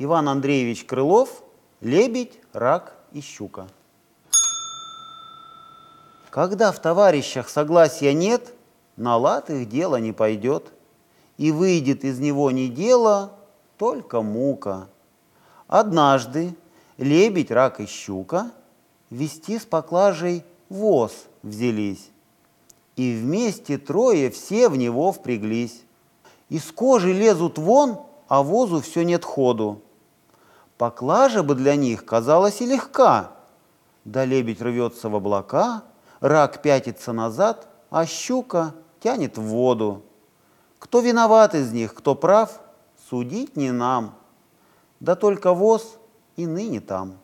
Иван Андреевич Крылов, лебедь, рак и щука. Когда в товарищах согласия нет, на лад их дело не пойдет, и выйдет из него не дело, только мука. Однажды лебедь, рак и щука вести с поклажей воз взялись, и вместе трое все в него впряглись. Из кожи лезут вон, а возу все нет ходу. Поклажа бы для них казалась и легка. Да лебедь рвется в облака, рак пятится назад, а щука тянет в воду. Кто виноват из них, кто прав, судить не нам. Да только воз и ныне там.